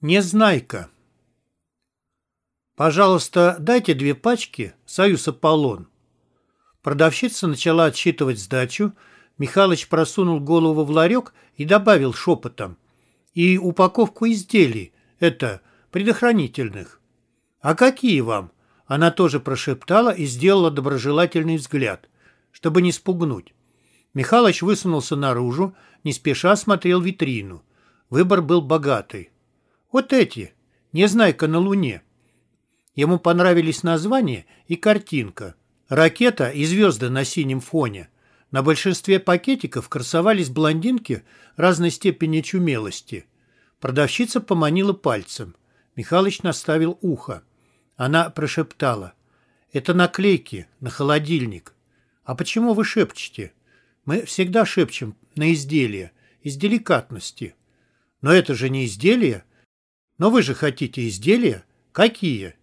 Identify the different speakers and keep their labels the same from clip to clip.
Speaker 1: Незнайка. «Пожалуйста, дайте две пачки «Союз Аполлон». Продавщица начала отсчитывать сдачу. Михалыч просунул голову в ларек и добавил шепотом. «И упаковку изделий, это, предохранительных». «А какие вам?» Она тоже прошептала и сделала доброжелательный взгляд, чтобы не спугнуть. Михалыч высунулся наружу, не спеша смотрел витрину. Выбор был богатый. Вот эти. Незнайка на Луне. Ему понравились название и картинка. Ракета и звезды на синем фоне. На большинстве пакетиков красовались блондинки разной степени чумелости. Продавщица поманила пальцем. Михалыч наставил ухо. Она прошептала. «Это наклейки на холодильник». «А почему вы шепчете?» «Мы всегда шепчем на изделия, из деликатности». «Но это же не изделие. Но вы же хотите изделия? Какие?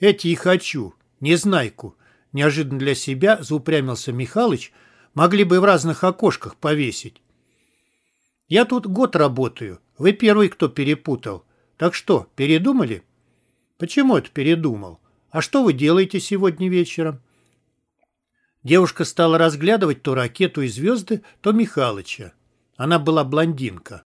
Speaker 1: Эти и хочу. Незнайку. Неожиданно для себя заупрямился Михалыч. Могли бы в разных окошках повесить. Я тут год работаю. Вы первый, кто перепутал. Так что, передумали? Почему это передумал? А что вы делаете сегодня вечером? Девушка стала разглядывать то ракету и звезды, то Михалыча. Она была блондинка.